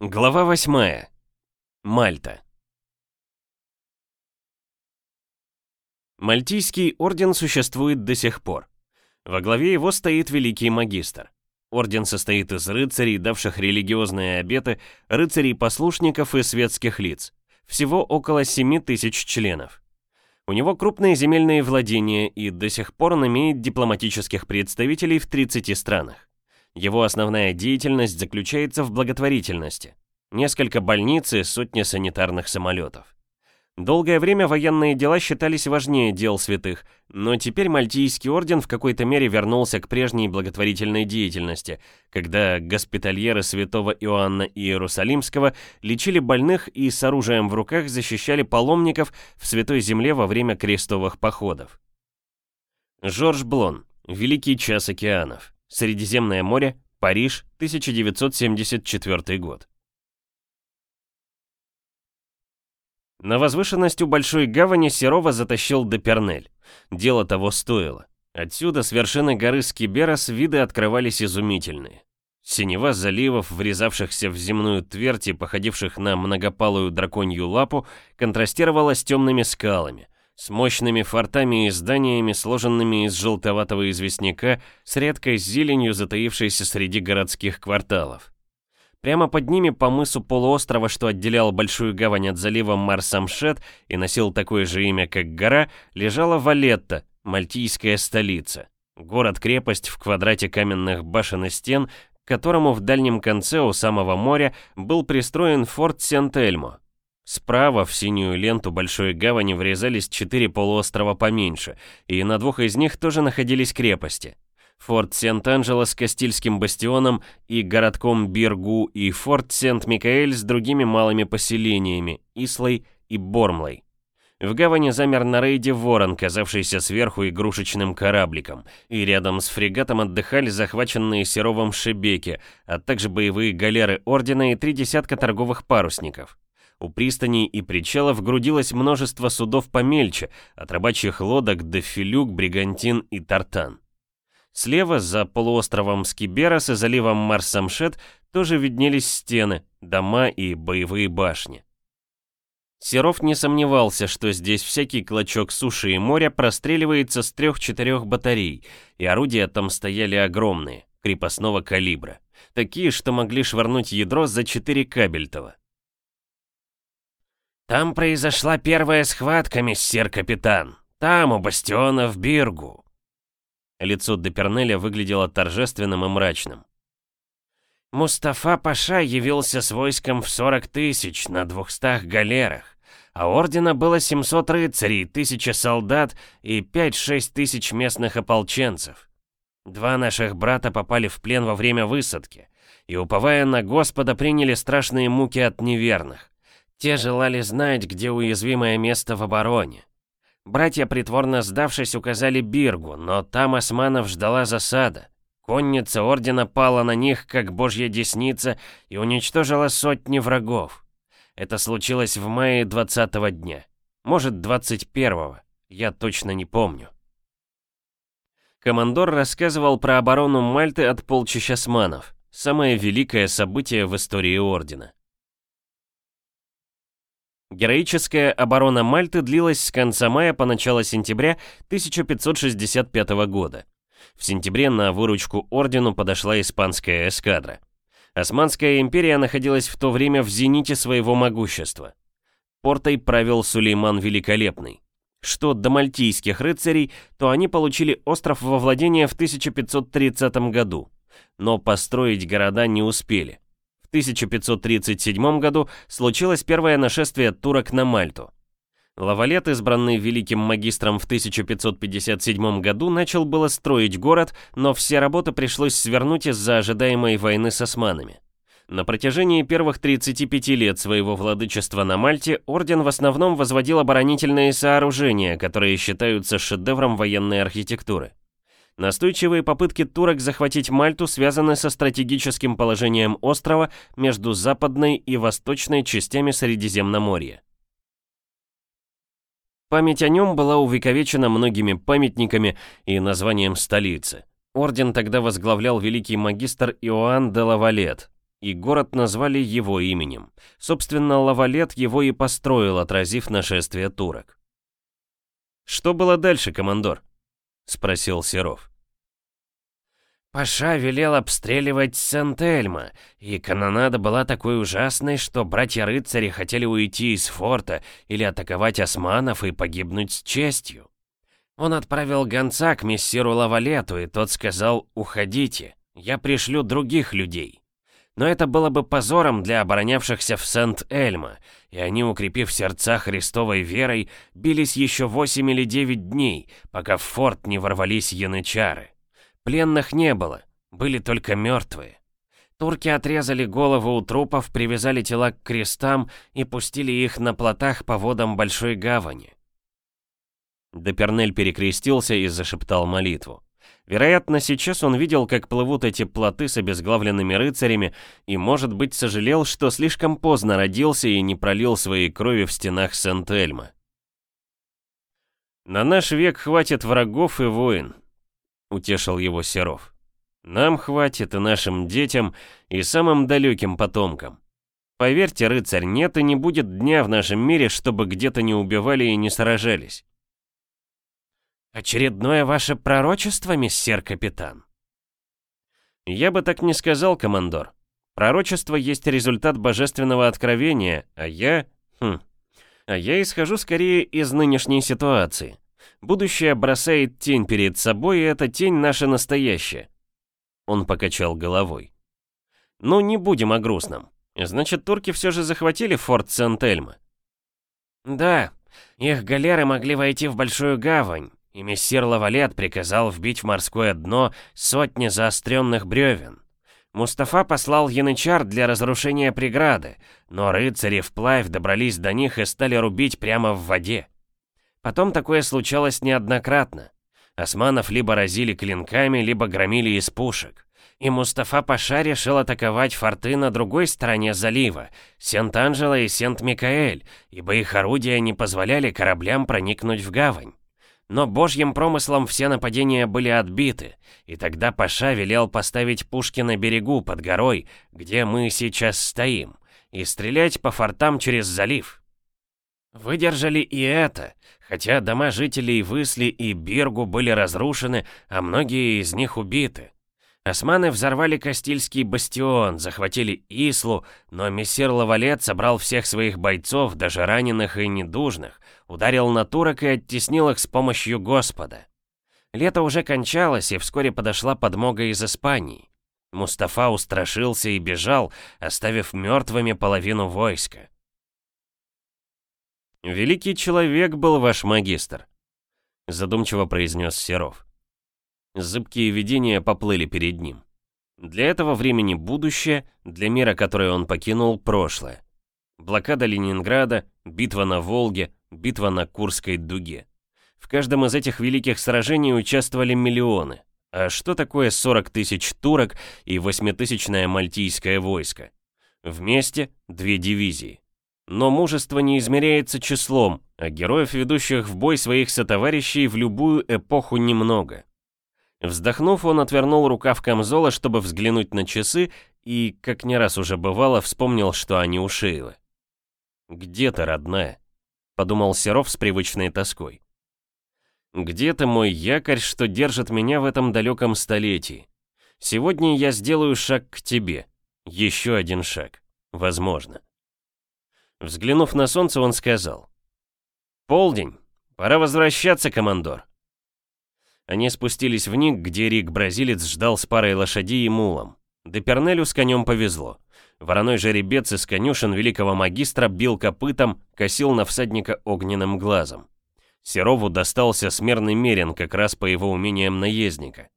Глава 8. Мальта. Мальтийский орден существует до сих пор. Во главе его стоит великий магистр. Орден состоит из рыцарей, давших религиозные обеты, рыцарей-послушников и светских лиц. Всего около 7 тысяч членов. У него крупные земельные владения и до сих пор он имеет дипломатических представителей в 30 странах. Его основная деятельность заключается в благотворительности. Несколько больниц и сотни санитарных самолетов. Долгое время военные дела считались важнее дел святых, но теперь Мальтийский орден в какой-то мере вернулся к прежней благотворительной деятельности, когда госпитальеры святого Иоанна Иерусалимского лечили больных и с оружием в руках защищали паломников в Святой Земле во время крестовых походов. Жорж Блон. Великий час океанов. Средиземное море, Париж, 1974 год. На возвышенность у Большой Гавани Серова затащил Депернель. Дело того стоило. Отсюда, с вершины горы Скиберас, виды открывались изумительные. Синева заливов, врезавшихся в земную твердь и походивших на многопалую драконью лапу, контрастировала с темными скалами – с мощными фортами и зданиями, сложенными из желтоватого известняка, с редкой зеленью, затаившейся среди городских кварталов. Прямо под ними по мысу полуострова, что отделял Большую гавань от залива Марсамшет и носил такое же имя, как гора, лежала Валетта, мальтийская столица. Город-крепость в квадрате каменных башен и стен, к которому в дальнем конце у самого моря был пристроен форт Сент-Эльмо, Справа в синюю ленту Большой Гавани врезались четыре полуострова поменьше, и на двух из них тоже находились крепости. Форт Сент-Анджело с Кастильским бастионом и городком Биргу и Форт Сент-Микаэль с другими малыми поселениями, Ислой и Бормлой. В гавани замер на рейде ворон, казавшийся сверху игрушечным корабликом, и рядом с фрегатом отдыхали захваченные Серовым шебеки, а также боевые галеры Ордена и три десятка торговых парусников. У пристаней и причалов грудилось множество судов помельче, от рабочих лодок до филюк, бригантин и тартан. Слева, за полуостровом Скиберас и заливом Марсамшет, тоже виднелись стены, дома и боевые башни. Серов не сомневался, что здесь всякий клочок суши и моря простреливается с трех-четырех батарей, и орудия там стояли огромные, крепостного калибра, такие, что могли швырнуть ядро за четыре кабельтова. «Там произошла первая схватка, мессир-капитан. Там, у бастиона в Биргу». Лицо Депернеля выглядело торжественным и мрачным. Мустафа Паша явился с войском в 40 тысяч на двухстах галерах, а ордена было 700 рыцарей, тысяча солдат и 5-6 тысяч местных ополченцев. Два наших брата попали в плен во время высадки, и, уповая на Господа, приняли страшные муки от неверных. Те желали знать, где уязвимое место в обороне. Братья, притворно сдавшись, указали Биргу, но там османов ждала засада. Конница ордена пала на них, как божья десница, и уничтожила сотни врагов. Это случилось в мае 20-го дня. Может, 21-го. Я точно не помню. Командор рассказывал про оборону Мальты от полчища османов. Самое великое событие в истории Ордена. Героическая оборона Мальты длилась с конца мая по начало сентября 1565 года. В сентябре на выручку ордену подошла испанская эскадра. Османская империя находилась в то время в зените своего могущества. Портой правил Сулейман Великолепный. Что до мальтийских рыцарей, то они получили остров во владение в 1530 году, но построить города не успели. В 1537 году случилось первое нашествие турок на Мальту. Лавалет, избранный великим магистром в 1557 году, начал было строить город, но все работы пришлось свернуть из-за ожидаемой войны с османами. На протяжении первых 35 лет своего владычества на Мальте орден в основном возводил оборонительные сооружения, которые считаются шедевром военной архитектуры. Настойчивые попытки турок захватить Мальту связаны со стратегическим положением острова между западной и восточной частями Средиземноморья. Память о нем была увековечена многими памятниками и названием столицы. Орден тогда возглавлял великий магистр Иоанн де Лавалет. и город назвали его именем. Собственно, Лавалет его и построил, отразив нашествие турок. «Что было дальше, командор?» — спросил Серов. Паша велел обстреливать Сент-Эльма, и канонада была такой ужасной, что братья-рыцари хотели уйти из форта или атаковать османов и погибнуть с честью. Он отправил гонца к мессиру Лавалету, и тот сказал «Уходите, я пришлю других людей». Но это было бы позором для оборонявшихся в Сент-Эльма, и они, укрепив сердца Христовой верой, бились еще восемь или девять дней, пока в форт не ворвались янычары. Пленных не было, были только мертвые. Турки отрезали головы у трупов, привязали тела к крестам и пустили их на плотах по водам Большой Гавани. Депернель перекрестился и зашептал молитву. Вероятно, сейчас он видел, как плывут эти плоты с обезглавленными рыцарями, и, может быть, сожалел, что слишком поздно родился и не пролил своей крови в стенах Сент-Эльма. «На наш век хватит врагов и войн», — утешил его Серов. «Нам хватит и нашим детям, и самым далеким потомкам. Поверьте, рыцарь, нет и не будет дня в нашем мире, чтобы где-то не убивали и не сражались. «Очередное ваше пророчество, миссер капитан?» «Я бы так не сказал, командор. Пророчество есть результат божественного откровения, а я... Хм... А я исхожу скорее из нынешней ситуации. Будущее бросает тень перед собой, и эта тень наша настоящая». Он покачал головой. «Ну, не будем о грустном. Значит, турки все же захватили форт Сент-Эльма?» «Да, их галеры могли войти в Большую Гавань, и мессир Лавалет приказал вбить в морское дно сотни заостренных бревен. Мустафа послал янычар для разрушения преграды, но рыцари вплавь добрались до них и стали рубить прямо в воде. Потом такое случалось неоднократно. Османов либо разили клинками, либо громили из пушек. И Мустафа Паша решил атаковать форты на другой стороне залива, Сент-Анджело и Сент-Микаэль, ибо их орудия не позволяли кораблям проникнуть в гавань. Но божьим промыслом все нападения были отбиты, и тогда Паша велел поставить пушки на берегу под горой, где мы сейчас стоим, и стрелять по фортам через залив. Выдержали и это, хотя дома жителей Высли и Биргу были разрушены, а многие из них убиты. Османы взорвали Кастильский бастион, захватили Ислу, но мессир Лавалет собрал всех своих бойцов, даже раненых и недужных, ударил на турок и оттеснил их с помощью Господа. Лето уже кончалось, и вскоре подошла подмога из Испании. Мустафа устрашился и бежал, оставив мертвыми половину войска. «Великий человек был ваш магистр», — задумчиво произнес Серов. Зыбкие видения поплыли перед ним. Для этого времени будущее, для мира, который он покинул, прошлое. Блокада Ленинграда, битва на Волге, битва на Курской дуге. В каждом из этих великих сражений участвовали миллионы. А что такое 40 тысяч турок и 8-тысячное мальтийское войско? Вместе две дивизии. Но мужество не измеряется числом, а героев, ведущих в бой своих сотоварищей, в любую эпоху немного. Вздохнув, он отвернул рукав камзола, чтобы взглянуть на часы, и, как не раз уже бывало, вспомнил, что они у Шейлы. «Где ты, родная?» — подумал Серов с привычной тоской. «Где ты, мой якорь, что держит меня в этом далеком столетии? Сегодня я сделаю шаг к тебе. Еще один шаг. Возможно». Взглянув на солнце, он сказал. «Полдень. Пора возвращаться, командор». Они спустились в Ник, где Рик-бразилец ждал с парой лошадей и мулом. Депернелю с конем повезло. Вороной жеребец из конюшен великого магистра бил копытом, косил на всадника огненным глазом. Серову достался смерный мерен как раз по его умениям наездника.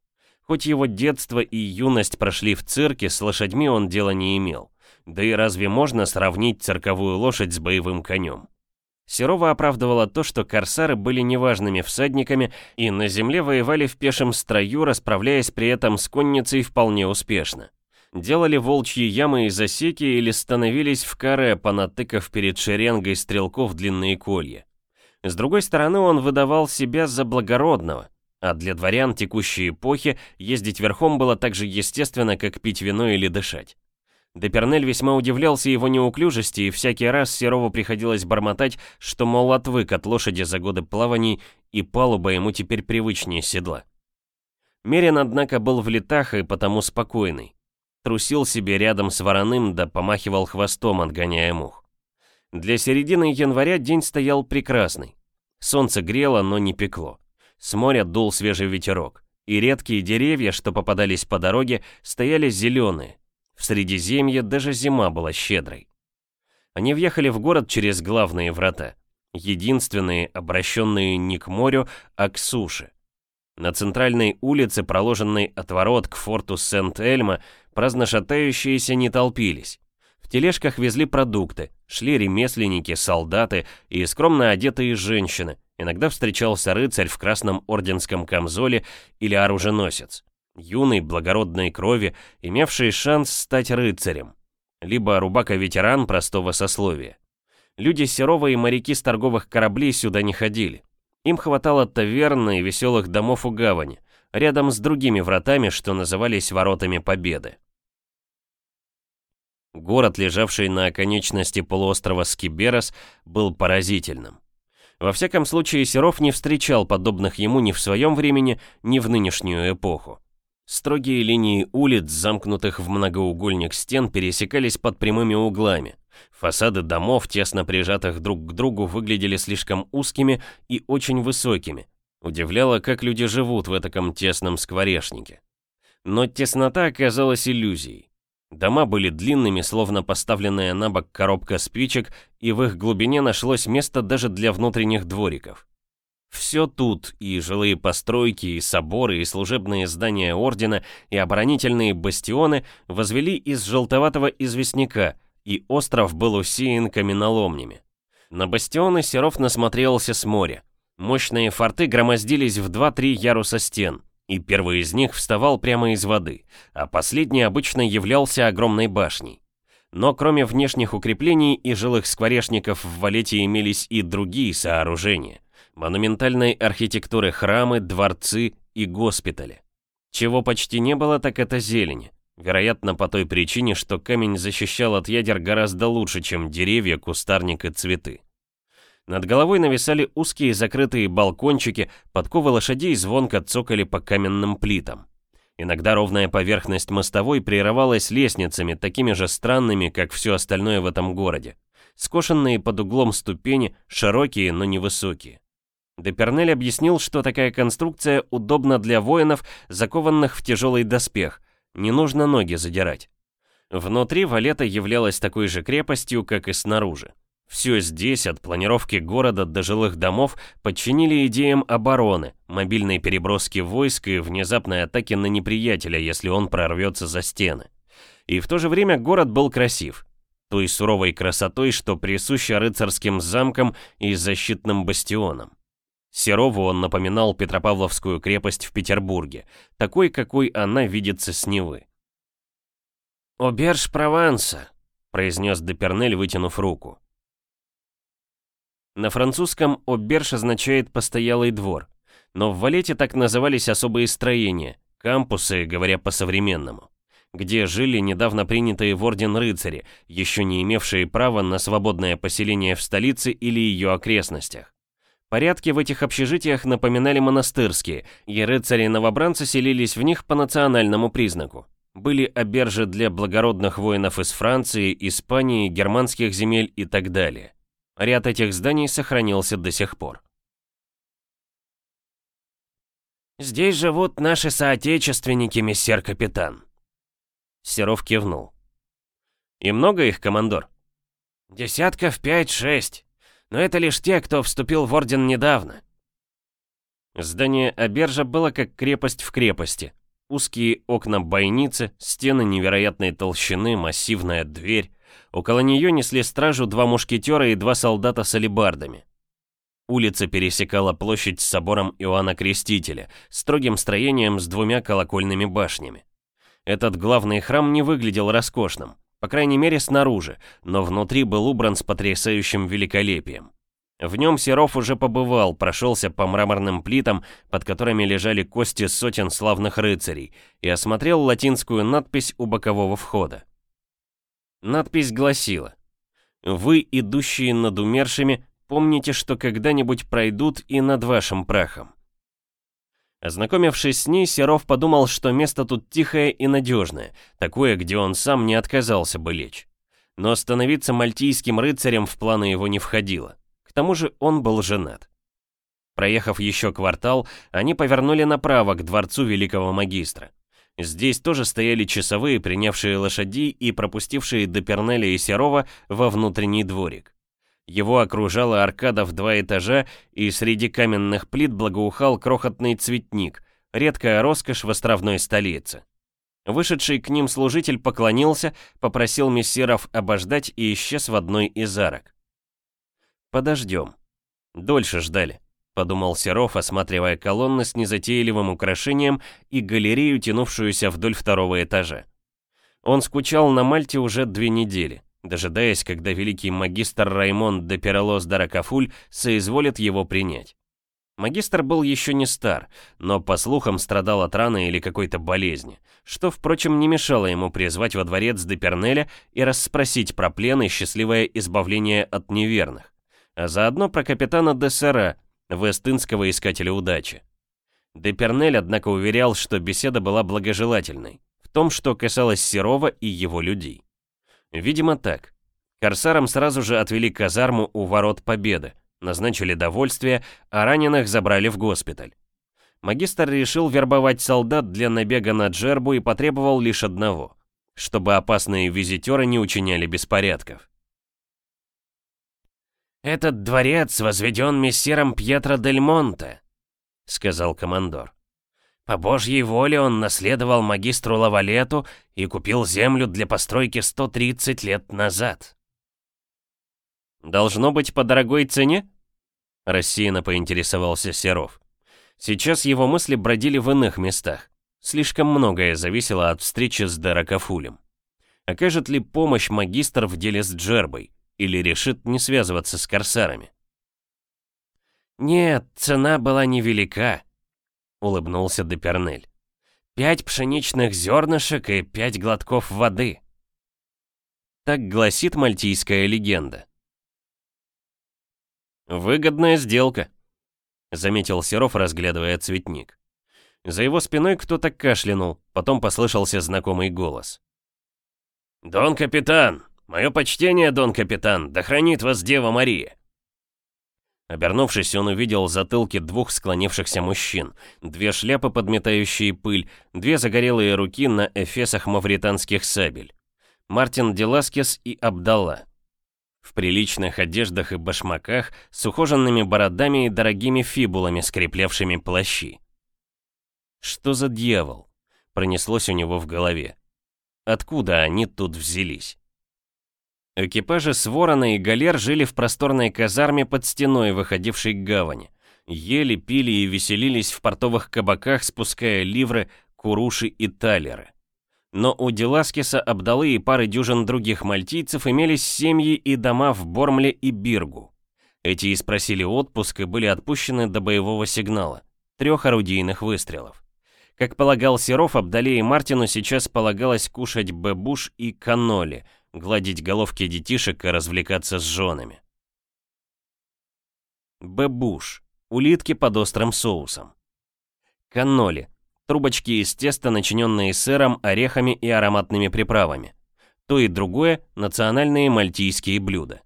Хоть его детство и юность прошли в цирке, с лошадьми он дела не имел. Да и разве можно сравнить цирковую лошадь с боевым конем? Серова оправдывала то, что корсары были неважными всадниками и на земле воевали в пешем строю, расправляясь при этом с конницей вполне успешно. Делали волчьи ямы и засеки или становились в каре, понатыкав перед шеренгой стрелков длинные колья. С другой стороны, он выдавал себя за благородного, а для дворян текущей эпохи ездить верхом было так же естественно, как пить вино или дышать. Депернель весьма удивлялся его неуклюжести, и всякий раз Серову приходилось бормотать, что, мол, отвык от лошади за годы плаваний, и палуба ему теперь привычнее седла. Мерин, однако, был в летах и потому спокойный. Трусил себе рядом с вороным, да помахивал хвостом, отгоняя мух. Для середины января день стоял прекрасный. Солнце грело, но не пекло. С моря дул свежий ветерок, и редкие деревья, что попадались по дороге, стояли зеленые, в Средиземье даже зима была щедрой. Они въехали в город через главные врата, единственные, обращенные не к морю, а к суше. На центральной улице, проложенной от ворот к форту Сент-Эльма, праздно шатающиеся не толпились. В тележках везли продукты, шли ремесленники, солдаты и скромно одетые женщины. Иногда встречался рыцарь в красном орденском камзоле или оруженосец юный, благородной крови, имевший шанс стать рыцарем, либо рубака-ветеран простого сословия. Люди Серова и моряки с торговых кораблей сюда не ходили. Им хватало таверны и веселых домов у гавани, рядом с другими вратами, что назывались Воротами Победы. Город, лежавший на оконечности полуострова Скиберос, был поразительным. Во всяком случае, Серов не встречал подобных ему ни в своем времени, ни в нынешнюю эпоху. Строгие линии улиц, замкнутых в многоугольник стен, пересекались под прямыми углами. Фасады домов, тесно прижатых друг к другу, выглядели слишком узкими и очень высокими. Удивляло, как люди живут в таком тесном скворечнике. Но теснота оказалась иллюзией. Дома были длинными, словно поставленная на бок коробка спичек, и в их глубине нашлось место даже для внутренних двориков. Все тут, и жилые постройки, и соборы, и служебные здания ордена, и оборонительные бастионы возвели из желтоватого известняка, и остров был усеян каменоломнями. На бастионы Серов насмотрелся с моря. Мощные форты громоздились в 2-3 яруса стен, и первый из них вставал прямо из воды, а последний обычно являлся огромной башней. Но кроме внешних укреплений и жилых скворечников в Валете имелись и другие сооружения монументальной архитектуры храмы, дворцы и госпитали. Чего почти не было, так это зелени. Вероятно, по той причине, что камень защищал от ядер гораздо лучше, чем деревья, кустарник и цветы. Над головой нависали узкие закрытые балкончики, подковы лошадей звонко цокали по каменным плитам. Иногда ровная поверхность мостовой прерывалась лестницами, такими же странными, как все остальное в этом городе. Скошенные под углом ступени, широкие, но невысокие. Депернель объяснил, что такая конструкция удобна для воинов, закованных в тяжелый доспех, не нужно ноги задирать. Внутри Валета являлась такой же крепостью, как и снаружи. Все здесь, от планировки города до жилых домов, подчинили идеям обороны, мобильной переброски войск и внезапной атаки на неприятеля, если он прорвется за стены. И в то же время город был красив. Той суровой красотой, что присуща рыцарским замкам и защитным бастионам. Серову он напоминал Петропавловскую крепость в Петербурге, такой, какой она видится с Невы. «Оберж Прованса», — произнес Депернель, вытянув руку. На французском «оберж» означает «постоялый двор», но в Валете так назывались особые строения, кампусы, говоря по-современному, где жили недавно принятые в орден рыцари, еще не имевшие права на свободное поселение в столице или ее окрестностях. Порядки в этих общежитиях напоминали монастырские, и рыцари-новобранцы селились в них по национальному признаку. Были обержи для благородных воинов из Франции, Испании, германских земель и так далее. Ряд этих зданий сохранился до сих пор. «Здесь живут наши соотечественники, мессер капитан». Серов кивнул. «И много их, командор?» «Десятков пять-шесть. Но это лишь те, кто вступил в орден недавно. Здание Абержа было как крепость в крепости. Узкие окна бойницы, стены невероятной толщины, массивная дверь. Около нее несли стражу два мушкетера и два солдата с алебардами. Улица пересекала площадь с собором Иоанна Крестителя, строгим строением с двумя колокольными башнями. Этот главный храм не выглядел роскошным. По крайней мере, снаружи, но внутри был убран с потрясающим великолепием. В нем Серов уже побывал, прошелся по мраморным плитам, под которыми лежали кости сотен славных рыцарей, и осмотрел латинскую надпись у бокового входа. Надпись гласила «Вы, идущие над умершими, помните, что когда-нибудь пройдут и над вашим прахом». Ознакомившись с ней, Серов подумал, что место тут тихое и надежное, такое, где он сам не отказался бы лечь. Но становиться мальтийским рыцарем в планы его не входило. К тому же он был женат. Проехав еще квартал, они повернули направо к дворцу великого магистра. Здесь тоже стояли часовые, принявшие лошади и пропустившие до Пернеля и Серова во внутренний дворик. Его окружала аркада в два этажа, и среди каменных плит благоухал крохотный цветник, редкая роскошь в островной столице. Вышедший к ним служитель поклонился, попросил мессиров обождать и исчез в одной из арок. «Подождем». Дольше ждали, подумал Серов, осматривая колонны с незатейливым украшением и галерею, тянувшуюся вдоль второго этажа. Он скучал на Мальте уже две недели дожидаясь, когда великий магистр Раймонд де Перелос Даракафуль соизволит его принять. Магистр был еще не стар, но, по слухам, страдал от раны или какой-то болезни, что, впрочем, не мешало ему призвать во дворец де Пернеля и расспросить про плен и счастливое избавление от неверных, а заодно про капитана де Сера, вестынского искателя удачи. Де Пернель, однако, уверял, что беседа была благожелательной, в том, что касалось Серова и его людей. Видимо так. Корсарам сразу же отвели казарму у ворот Победы, назначили довольствие, а раненых забрали в госпиталь. Магистр решил вербовать солдат для набега на Джербу и потребовал лишь одного, чтобы опасные визитеры не учиняли беспорядков. «Этот дворец возведен мессером Пьетро Дель Монте», — сказал командор. По божьей воле он наследовал магистру Лавалету и купил землю для постройки 130 лет назад. «Должно быть по дорогой цене?» Рассеянно поинтересовался Серов. Сейчас его мысли бродили в иных местах. Слишком многое зависело от встречи с Даракафулем. Окажет ли помощь магистр в деле с Джербой? Или решит не связываться с корсарами? Нет, цена была невелика, улыбнулся Депернель. «Пять пшеничных зернышек и пять глотков воды». Так гласит мальтийская легенда. «Выгодная сделка», — заметил Серов, разглядывая цветник. За его спиной кто-то кашлянул, потом послышался знакомый голос. «Дон Капитан! Мое почтение, Дон Капитан! Да хранит вас Дева Мария!» Обернувшись, он увидел затылки двух склонившихся мужчин, две шляпы, подметающие пыль, две загорелые руки на эфесах мавританских сабель. Мартин Деласкес и Абдалла. В приличных одеждах и башмаках, с ухоженными бородами и дорогими фибулами, скреплявшими плащи. «Что за дьявол?» — пронеслось у него в голове. «Откуда они тут взялись?» Экипажи с Ворона и Галер жили в просторной казарме под стеной, выходившей к гавани. Ели, пили и веселились в портовых кабаках, спуская ливры, куруши и талеры. Но у Деласкиса, Абдалы и пары дюжин других мальтийцев имелись семьи и дома в Бормле и Биргу. Эти и спросили отпуск и были отпущены до боевого сигнала, трех орудийных выстрелов. Как полагал Серов, Абдале и Мартину сейчас полагалось кушать бэбуш и каноли – гладить головки детишек и развлекаться с женами. Бэбуш. Улитки под острым соусом. Канноли. Трубочки из теста, начиненные сыром, орехами и ароматными приправами. То и другое – национальные мальтийские блюда.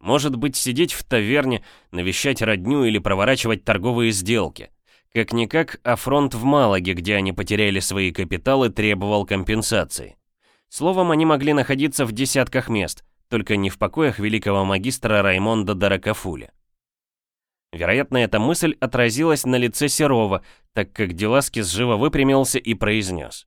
Может быть, сидеть в таверне, навещать родню или проворачивать торговые сделки. Как-никак, а фронт в Малаге, где они потеряли свои капиталы, требовал компенсации. Словом, они могли находиться в десятках мест, только не в покоях великого магистра Раймонда Даракафуля. Вероятно, эта мысль отразилась на лице Серова, так как Деласкис живо выпрямился и произнес.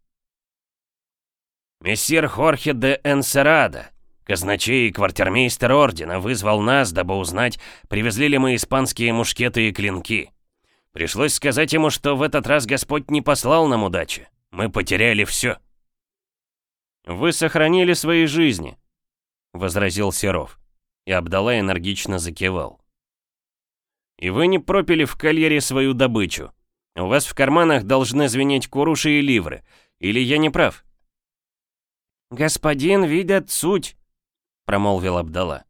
«Мессир Хорхе де Энсерада, казначей и квартирмейстер ордена, вызвал нас, дабы узнать, привезли ли мы испанские мушкеты и клинки. Пришлось сказать ему, что в этот раз Господь не послал нам удачи. Мы потеряли все. «Вы сохранили свои жизни», — возразил Серов. И Абдалла энергично закивал. «И вы не пропили в кольере свою добычу. У вас в карманах должны звенеть куруши и ливры. Или я не прав? «Господин видят суть», — промолвил Абдала.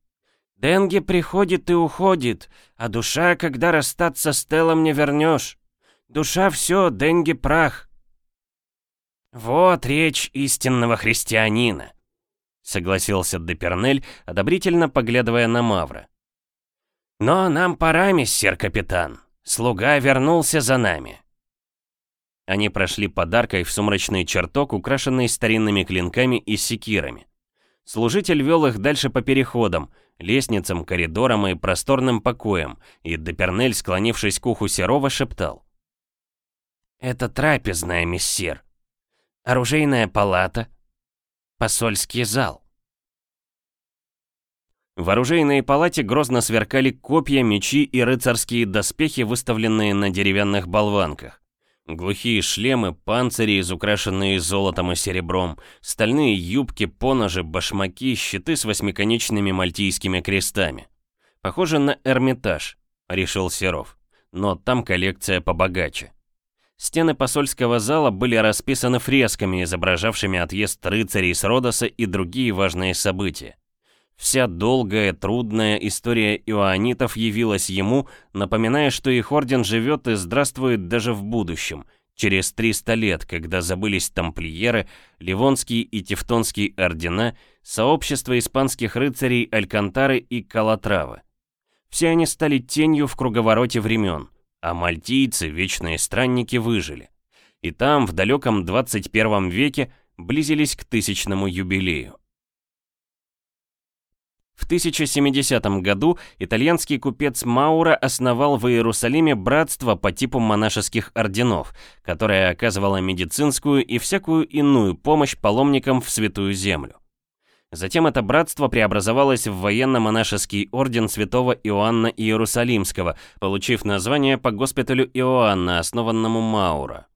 «Денги приходит и уходит, а душа, когда расстаться с телом не вернешь. Душа все, деньги прах». «Вот речь истинного христианина», — согласился Депернель, одобрительно поглядывая на Мавра. «Но нам пора, миссер капитан. Слуга вернулся за нами». Они прошли подаркой в сумрачный чертог, украшенный старинными клинками и секирами. Служитель вел их дальше по переходам, лестницам, коридорам и просторным покоям, и Депернель, склонившись к уху Серова, шептал. «Это трапезная, мессир. Оружейная палата. Посольский зал». В оружейной палате грозно сверкали копья, мечи и рыцарские доспехи, выставленные на деревянных болванках. Глухие шлемы, панцири, изукрашенные золотом и серебром, стальные юбки, поножи, башмаки, щиты с восьмиконечными мальтийскими крестами. Похоже на Эрмитаж, решил Серов, но там коллекция побогаче. Стены посольского зала были расписаны фресками, изображавшими отъезд рыцарей с Родоса и другие важные события. Вся долгая, трудная история иоанитов явилась ему, напоминая, что их орден живет и здравствует даже в будущем, через 300 лет, когда забылись тамплиеры, Ливонские и Тевтонские ордена, сообщество испанских рыцарей Алькантары и Калатравы. Все они стали тенью в круговороте времен, а мальтийцы, вечные странники, выжили. И там, в далеком 21 веке, близились к тысячному юбилею. В 1070 году итальянский купец Маура основал в Иерусалиме братство по типу монашеских орденов, которое оказывало медицинскую и всякую иную помощь паломникам в Святую Землю. Затем это братство преобразовалось в военно-монашеский орден святого Иоанна Иерусалимского, получив название по госпиталю Иоанна, основанному Маура.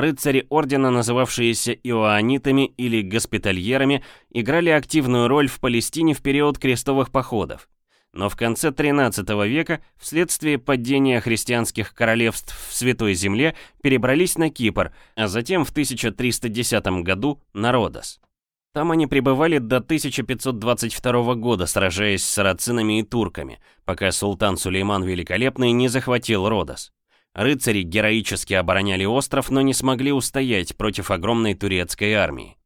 Рыцари ордена, называвшиеся иоанитами или госпитальерами, играли активную роль в Палестине в период крестовых походов. Но в конце 13 века, вследствие падения христианских королевств в Святой Земле, перебрались на Кипр, а затем в 1310 году на Родос. Там они пребывали до 1522 года, сражаясь с сарацинами и турками, пока султан Сулейман Великолепный не захватил Родос. Рыцари героически обороняли остров, но не смогли устоять против огромной турецкой армии.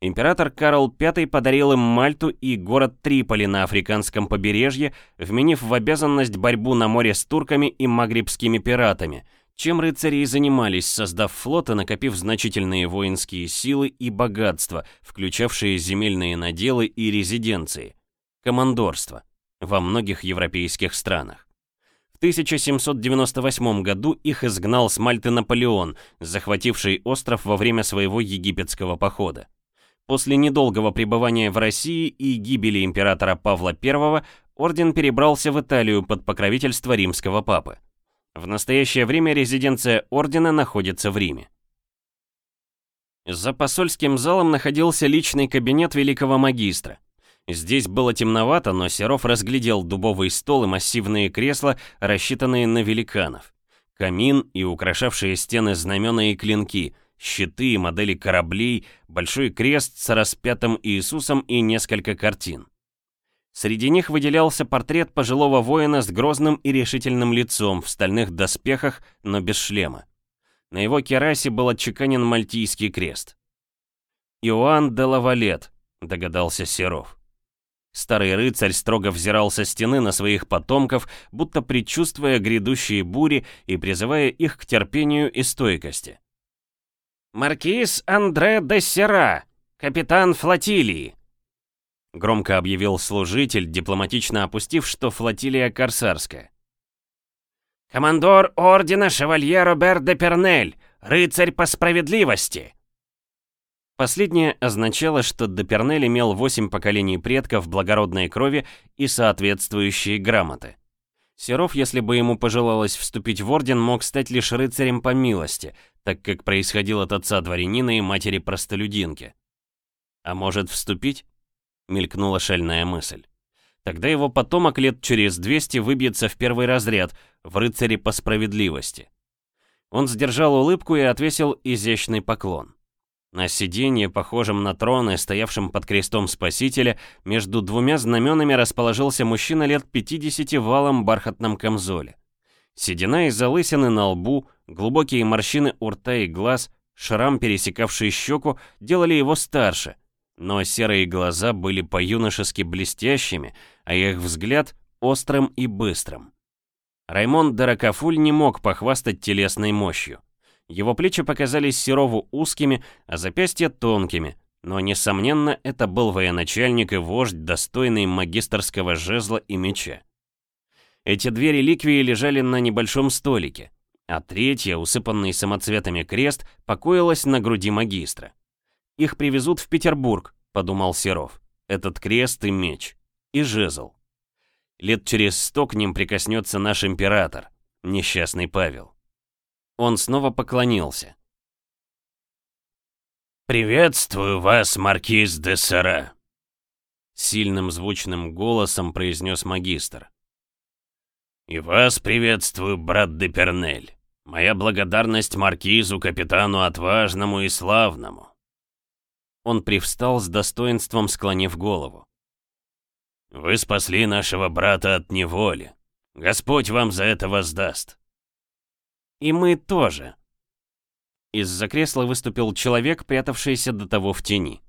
Император Карл V подарил им Мальту и город Триполи на африканском побережье, вменив в обязанность борьбу на море с турками и магрибскими пиратами, чем рыцари и занимались, создав флот и накопив значительные воинские силы и богатства, включавшие земельные наделы и резиденции, командорство во многих европейских странах. 1798 году их изгнал с Мальты Наполеон, захвативший остров во время своего египетского похода. После недолгого пребывания в России и гибели императора Павла I орден перебрался в Италию под покровительство римского папы. В настоящее время резиденция ордена находится в Риме. За посольским залом находился личный кабинет великого магистра. Здесь было темновато, но Серов разглядел дубовый стол и массивные кресла, рассчитанные на великанов. Камин и украшавшие стены знамена и клинки, щиты и модели кораблей, большой крест с распятым Иисусом и несколько картин. Среди них выделялся портрет пожилого воина с грозным и решительным лицом в стальных доспехах, но без шлема. На его керасе был отчеканен мальтийский крест. «Иоанн де Лавалет», — догадался Серов. Старый рыцарь строго взирал со стены на своих потомков, будто предчувствуя грядущие бури и призывая их к терпению и стойкости. «Маркиз Андре де Сера, капитан флотилии!» Громко объявил служитель, дипломатично опустив, что флотилия корсарская. «Командор ордена Шевалье Робер де Пернель, рыцарь по справедливости!» Последнее означало, что Депернель имел восемь поколений предков благородной крови и соответствующие грамоты. Серов, если бы ему пожелалось вступить в орден, мог стать лишь рыцарем по милости, так как происходил от отца дворянина и матери простолюдинки. А может вступить? Мелькнула шальная мысль. Тогда его потомок лет через 200 выбьется в первый разряд, в рыцаре по справедливости. Он сдержал улыбку и отвесил изящный поклон. На сиденье, похожем на трон и стоявшем под крестом Спасителя, между двумя знаменами расположился мужчина лет 50 в валом бархатном камзоле. Седина и залысины на лбу, глубокие морщины у рта и глаз, шрам, пересекавший щеку, делали его старше, но серые глаза были по-юношески блестящими, а их взгляд острым и быстрым. Раймонд Даракафуль не мог похвастать телесной мощью. Его плечи показались Серову узкими, а запястья тонкими, но, несомненно, это был военачальник и вождь, достойный магистрского жезла и меча. Эти две реликвии лежали на небольшом столике, а третья, усыпанный самоцветами крест, покоилась на груди магистра. «Их привезут в Петербург», — подумал Серов. «Этот крест и меч. И жезл. Лет через сто к ним прикоснется наш император, несчастный Павел». Он снова поклонился. «Приветствую вас, маркиз де Сера», — сильным звучным голосом произнес магистр. «И вас приветствую, брат де Пернель. Моя благодарность маркизу, капитану отважному и славному». Он привстал с достоинством, склонив голову. «Вы спасли нашего брата от неволи. Господь вам за это воздаст. И мы тоже. Из-за кресла выступил человек, прятавшийся до того в тени.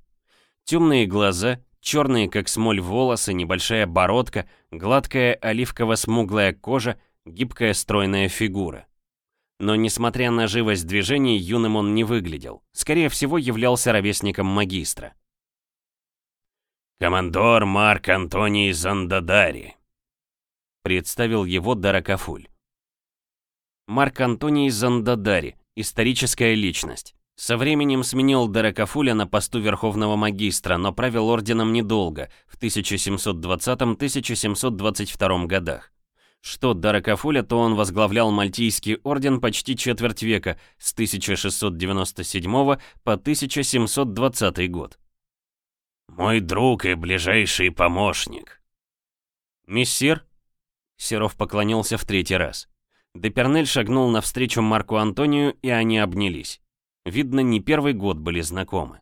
Темные глаза, черные как смоль волосы, небольшая бородка, гладкая оливково-смуглая кожа, гибкая стройная фигура. Но несмотря на живость движений, юным он не выглядел. Скорее всего, являлся ровесником магистра. «Командор Марк Антоний Зандадари», — представил его Даракафуль. Марк Антоний Зандадари, историческая личность. Со временем сменил Даракафуля на посту верховного магистра, но правил орденом недолго, в 1720-1722 годах. Что Даракафуля, то он возглавлял Мальтийский орден почти четверть века, с 1697 по 1720 год. «Мой друг и ближайший помощник». «Мессир?» Серов поклонился в третий раз. Депернель шагнул навстречу Марку Антонию, и они обнялись. Видно, не первый год были знакомы.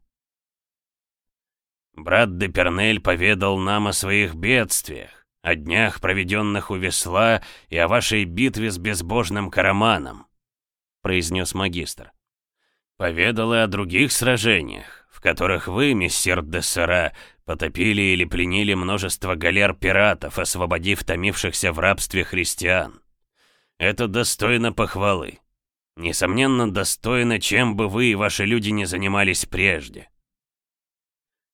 «Брат Депернель поведал нам о своих бедствиях, о днях, проведенных у весла, и о вашей битве с безбожным Караманом», — произнес магистр. «Поведал и о других сражениях, в которых вы, мессер де Сера, потопили или пленили множество галер-пиратов, освободив томившихся в рабстве христиан. Это достойно похвалы. Несомненно, достойно, чем бы вы и ваши люди не занимались прежде.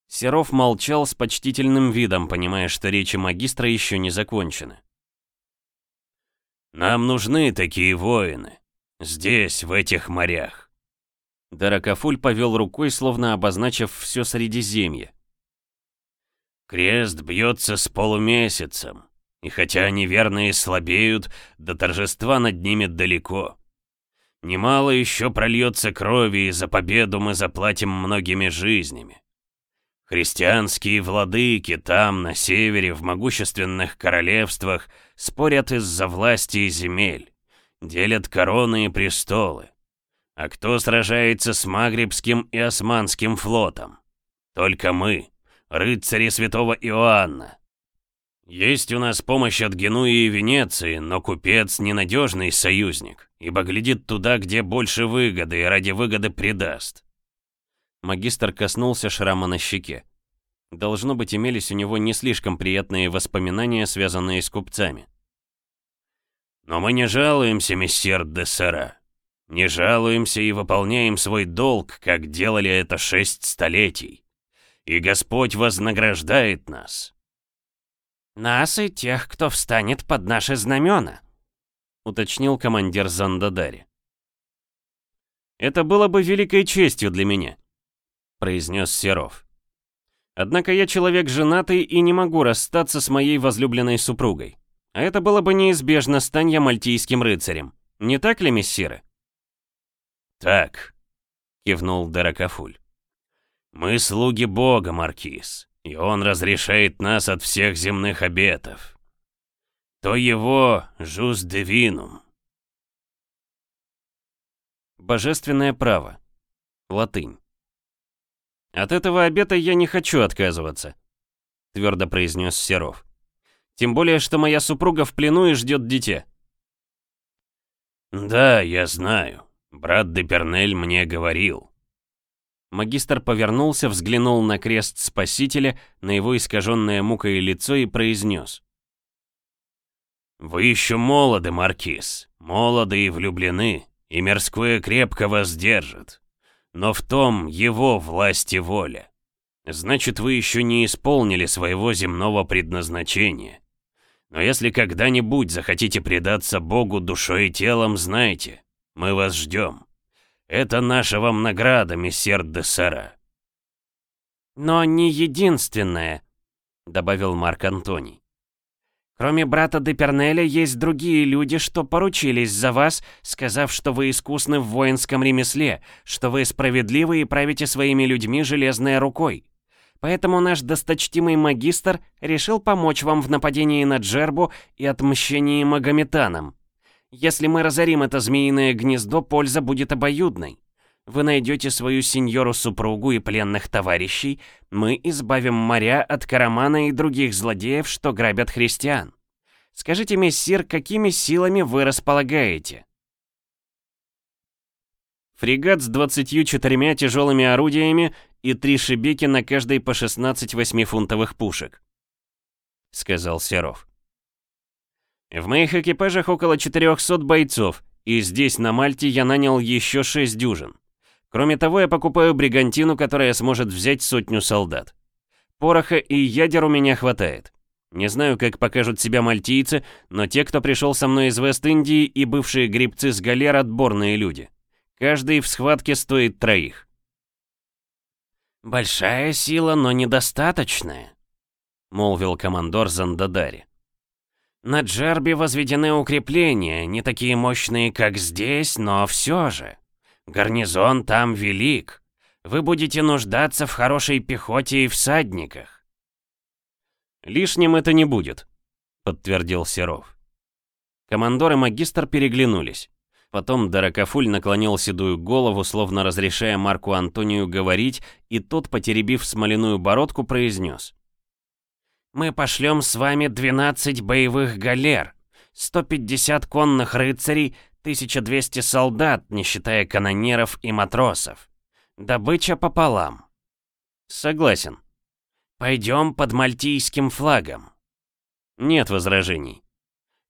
Серов молчал с почтительным видом, понимая, что речи магистра еще не закончены. «Нам нужны такие воины. Здесь, в этих морях». Даракафуль повел рукой, словно обозначив все Средиземье. «Крест бьется с полумесяцем. И хотя они верно и слабеют, до торжества над ними далеко. Немало еще прольется крови, и за победу мы заплатим многими жизнями. Христианские владыки там, на севере, в могущественных королевствах, спорят из-за власти и земель, делят короны и престолы. А кто сражается с Магрибским и Османским флотом? Только мы, рыцари святого Иоанна, есть у нас помощь от Генуи и Венеции, но купец ненадежный союзник, ибо глядит туда, где больше выгоды, и ради выгоды предаст. Магистр коснулся шрама на щеке. Должно быть, имелись у него не слишком приятные воспоминания, связанные с купцами. Но мы не жалуемся, мессер де Сера. Не жалуемся и выполняем свой долг, как делали это шесть столетий. И Господь вознаграждает нас. «Нас и тех, кто встанет под наши знамена», — уточнил командир Зандадари. «Это было бы великой честью для меня», — произнес Серов. «Однако я человек женатый и не могу расстаться с моей возлюбленной супругой. А это было бы неизбежно, стань я мальтийским рыцарем. Не так ли, мессиры?» «Так», — кивнул Даракафуль. «Мы слуги Бога, Маркиз и он разрешает нас от всех земных обетов. То его жус девинум. Божественное право. Латынь. От этого обета я не хочу отказываться, твердо произнес Серов. Тем более, что моя супруга в плену и ждет дитя. Да, я знаю. Брат Депернель мне говорил. Магистр повернулся, взглянул на крест Спасителя, на его искаженное мукой лицо и произнес. «Вы еще молоды, Маркиз, молоды и влюблены, и мирское крепко вас держит. Но в том его власть и воля. Значит, вы еще не исполнили своего земного предназначения. Но если когда-нибудь захотите предаться Богу душой и телом, знайте, мы вас ждем. Это наша вам награда, мессер де Сара. «Но не единственное», — добавил Марк Антоний. Кроме брата Депернеля, есть другие люди, что поручились за вас, сказав, что вы искусны в воинском ремесле, что вы справедливы и правите своими людьми железной рукой. Поэтому наш досточтимый магистр решил помочь вам в нападении на Джербу и отмщении Магометанам. Если мы разорим это змеиное гнездо, польза будет обоюдной. Вы найдете свою сеньору-супругу и пленных товарищей, мы избавим моря от Карамана и других злодеев, что грабят христиан. Скажите, мессир, какими силами вы располагаете?» Фрегат с 24 тяжелыми орудиями и три шибеки на каждой по 16 восьмифунтовых пушек», — сказал Серов. «В моих экипажах около 400 бойцов, и здесь, на Мальте, я нанял еще 6 дюжин. Кроме того, я покупаю бригантину, которая сможет взять сотню солдат. Пороха и ядер у меня хватает. Не знаю, как покажут себя мальтийцы, но те, кто пришел со мной из Вест-Индии и бывшие грибцы с галер, отборные люди. Каждый в схватке стоит троих. «Большая сила, но недостаточная», — молвил командор Зандадари. «На Джербе возведены укрепления, не такие мощные, как здесь, но все же». Гарнизон там велик. Вы будете нуждаться в хорошей пехоте и всадниках. Лишним это не будет, подтвердил Серов. Командор и магистр переглянулись. Потом Даракафуль наклонил седую голову, словно разрешая Марку Антонию говорить, и тот, потеребив смоляную бородку, произнес. «Мы пошлем с вами 12 боевых галер, 150 конных рыцарей, 1200 солдат, не считая канонеров и матросов. Добыча пополам. Согласен. Пойдем под мальтийским флагом. Нет возражений.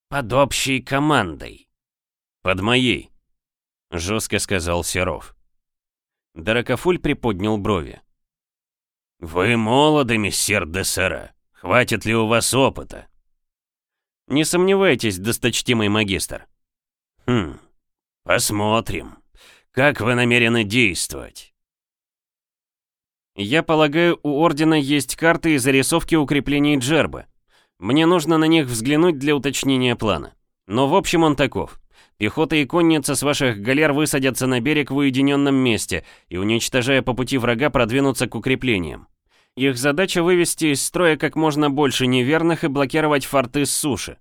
Под общей командой. Под моей, жестко сказал Серов. Даракафуль приподнял брови. «Вы молоды, мессер де Сера. Хватит ли у вас опыта?» «Не сомневайтесь, досточтимый магистр. Хм, посмотрим. Как вы намерены действовать? Я полагаю, у Ордена есть карты и зарисовки укреплений Джербы. Мне нужно на них взглянуть для уточнения плана. Но в общем он таков. Пехота и конница с ваших галер высадятся на берег в уединенном месте и, уничтожая по пути врага, продвинутся к укреплениям. Их задача вывести из строя как можно больше неверных и блокировать форты с суши.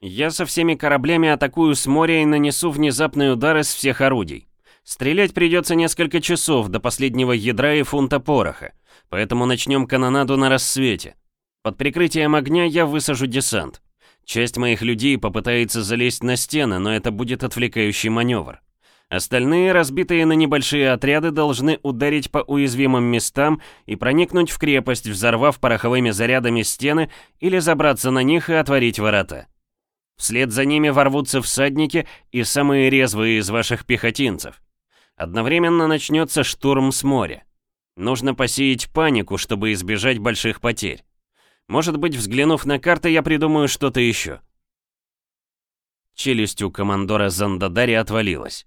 Я со всеми кораблями атакую с моря и нанесу внезапный удар из всех орудий. Стрелять придется несколько часов до последнего ядра и фунта пороха, поэтому начнем канонаду на рассвете. Под прикрытием огня я высажу десант. Часть моих людей попытается залезть на стены, но это будет отвлекающий маневр. Остальные, разбитые на небольшие отряды, должны ударить по уязвимым местам и проникнуть в крепость, взорвав пороховыми зарядами стены или забраться на них и отворить ворота. Вслед за ними ворвутся всадники и самые резвые из ваших пехотинцев. Одновременно начнется штурм с моря. Нужно посеять панику, чтобы избежать больших потерь. Может быть, взглянув на карты, я придумаю что-то еще. Челюсть у командора Зандадари отвалилась.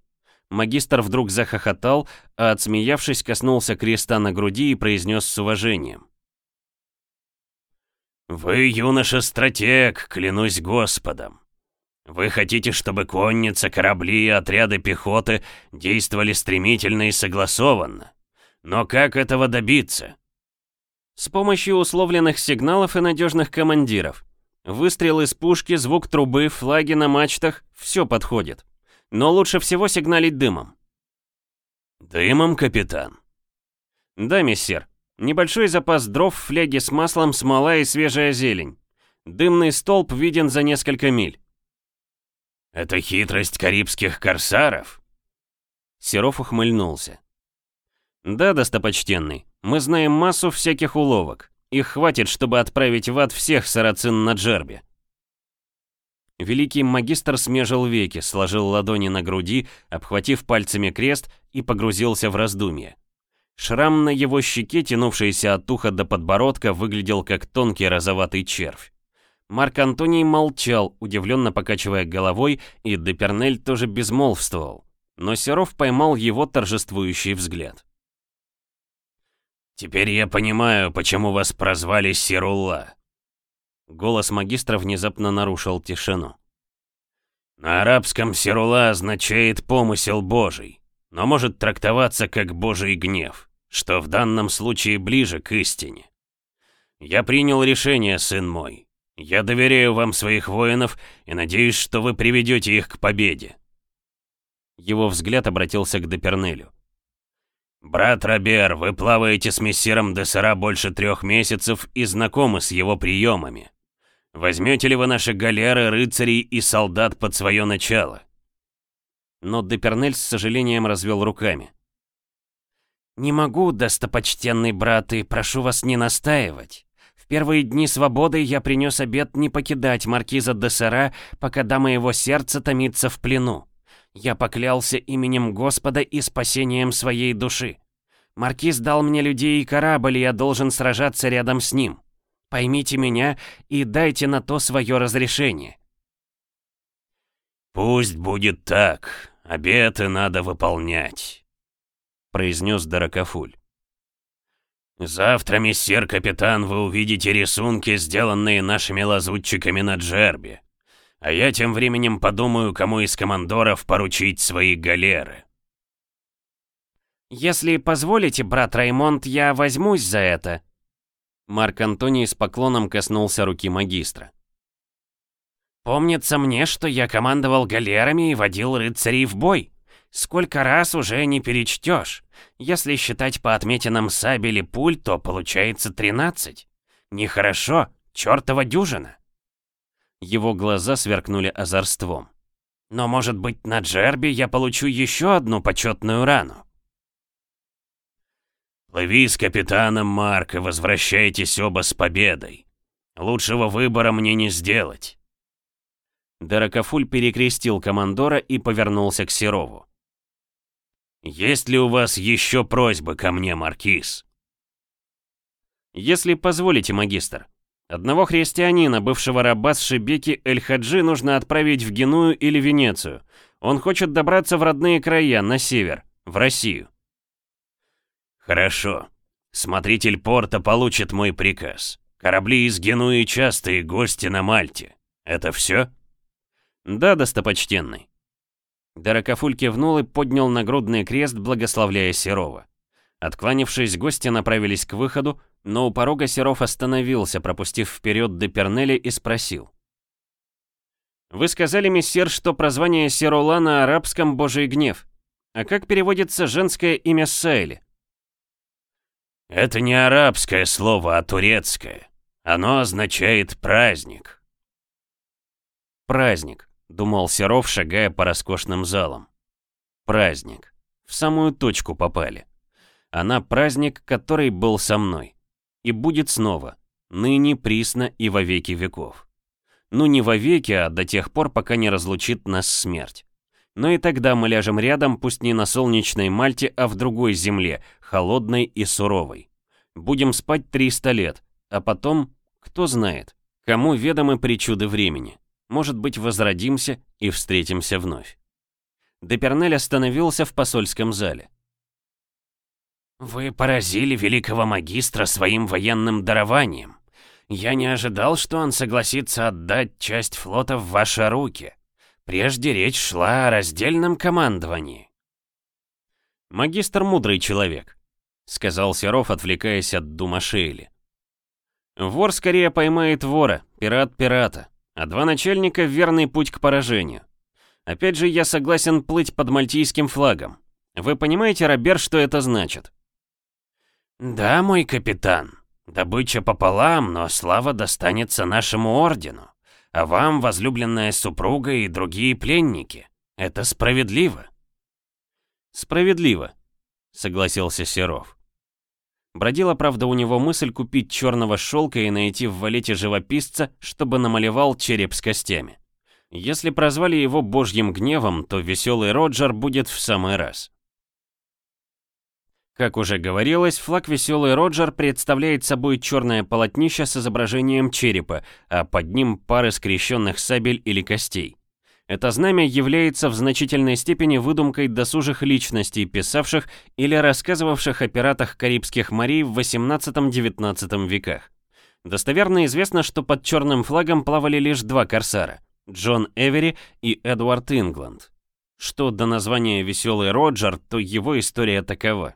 Магистр вдруг захохотал, а отсмеявшись, коснулся креста на груди и произнес с уважением. «Вы, юноша-стратег, клянусь Господом. Вы хотите, чтобы конница, корабли и отряды пехоты действовали стремительно и согласованно. Но как этого добиться?» «С помощью условленных сигналов и надежных командиров. Выстрел из пушки, звук трубы, флаги на мачтах — все подходит. Но лучше всего сигналить дымом». «Дымом, капитан?» «Да, мессер. Небольшой запас дров, фляги с маслом, смола и свежая зелень. Дымный столб виден за несколько миль. «Это хитрость карибских корсаров?» Серов ухмыльнулся. «Да, достопочтенный, мы знаем массу всяких уловок. Их хватит, чтобы отправить в ад всех сарацин на джербе». Великий магистр смежил веки, сложил ладони на груди, обхватив пальцами крест и погрузился в раздумье. Шрам на его щеке, тянувшийся от уха до подбородка, выглядел как тонкий розоватый червь. Марк Антоний молчал, удивленно покачивая головой, и Депернель тоже безмолвствовал. Но Серов поймал его торжествующий взгляд. «Теперь я понимаю, почему вас прозвали Сирулла», Голос магистра внезапно нарушил тишину. На арабском «сирула» означает «помысел Божий», но может трактоваться как «божий гнев», что в данном случае ближе к истине. Я принял решение, сын мой. Я доверяю вам своих воинов и надеюсь, что вы приведете их к победе. Его взгляд обратился к Депернелю. «Брат Робер, вы плаваете с мессиром Десера больше трех месяцев и знакомы с его приемами. Возьмете ли вы наши галеры, рыцарей и солдат под свое начало?» Но Депернель с сожалением развел руками. «Не могу, достопочтенный брат, и прошу вас не настаивать. В первые дни свободы я принес обет не покидать маркиза де Сера, пока дама его сердца томится в плену. Я поклялся именем Господа и спасением своей души. Маркиз дал мне людей и корабль, и я должен сражаться рядом с ним. Поймите меня и дайте на то свое разрешение». «Пусть будет так. Обеты надо выполнять», — произнес Даракафуль. «Завтра, мессир-капитан, вы увидите рисунки, сделанные нашими лазутчиками на Джербе. А я тем временем подумаю, кому из командоров поручить свои галеры». «Если позволите, брат Раймонд, я возьмусь за это», Марк Антоний с поклоном коснулся руки магистра. «Помнится мне, что я командовал галерами и водил рыцарей в бой. Сколько раз уже не перечтешь. Если считать по отметинам сабель и пуль, то получается 13. Нехорошо, чертова дюжина». Его глаза сверкнули озорством. «Но, может быть, на джербе я получу еще одну почетную рану?» «Плыви с капитаном Марк и возвращайтесь оба с победой. Лучшего выбора мне не сделать». Даракафуль перекрестил командора и повернулся к Серову. «Есть ли у вас еще просьбы ко мне, Маркиз?» «Если позволите, магистр. Одного христианина, бывшего раба с Шибеки Эль-Хаджи, нужно отправить в Геную или Венецию. Он хочет добраться в родные края, на север, в Россию. «Хорошо. Смотритель порта получит мой приказ. Корабли из Генуи частые гости на Мальте. Это все?» «Да, достопочтенный». Даракафуль кивнул и поднял нагрудный крест, благословляя Серова. Откланившись, гости направились к выходу, но у порога Серов остановился, пропустив вперед Депернеля и спросил. «Вы сказали, мессер, что прозвание Серола на арабском «Божий гнев». А как переводится женское имя Сайли? Это не арабское слово, а турецкое. Оно означает праздник. Праздник, думал Серов, шагая по роскошным залам. Праздник. В самую точку попали. Она праздник, который был со мной. И будет снова. Ныне, присно и во веки веков. Ну не во веки, а до тех пор, пока не разлучит нас смерть. Но и тогда мы ляжем рядом, пусть не на солнечной Мальте, а в другой земле, холодной и суровой. Будем спать 300 лет, а потом, кто знает, кому ведомы причуды времени. Может быть, возродимся и встретимся вновь. Депернель остановился в посольском зале. «Вы поразили великого магистра своим военным дарованием. Я не ожидал, что он согласится отдать часть флота в ваши руки. Прежде речь шла о раздельном командовании. «Магистр мудрый человек», — сказал Серов, отвлекаясь от дума Шейли. «Вор скорее поймает вора, пират пирата, а два начальника — верный путь к поражению. Опять же, я согласен плыть под мальтийским флагом. Вы понимаете, Робер, что это значит?» «Да, мой капитан. Добыча пополам, но слава достанется нашему ордену. А вам, возлюбленная супруга и другие пленники. Это справедливо». «Справедливо», — согласился Серов. Бродила, правда, у него мысль купить черного шелка и найти в валете живописца, чтобы намалевал череп с костями. Если прозвали его божьим гневом, то веселый Роджер будет в самый раз. Как уже говорилось, флаг «Веселый Роджер» представляет собой черное полотнище с изображением черепа, а под ним пары скрещенных сабель или костей. Это знамя является в значительной степени выдумкой досужих личностей, писавших или рассказывавших о пиратах Карибских морей в 18-19 веках. Достоверно известно, что под черным флагом плавали лишь два корсара – Джон Эвери и Эдвард Ингланд. Что до названия «Веселый Роджер», то его история такова.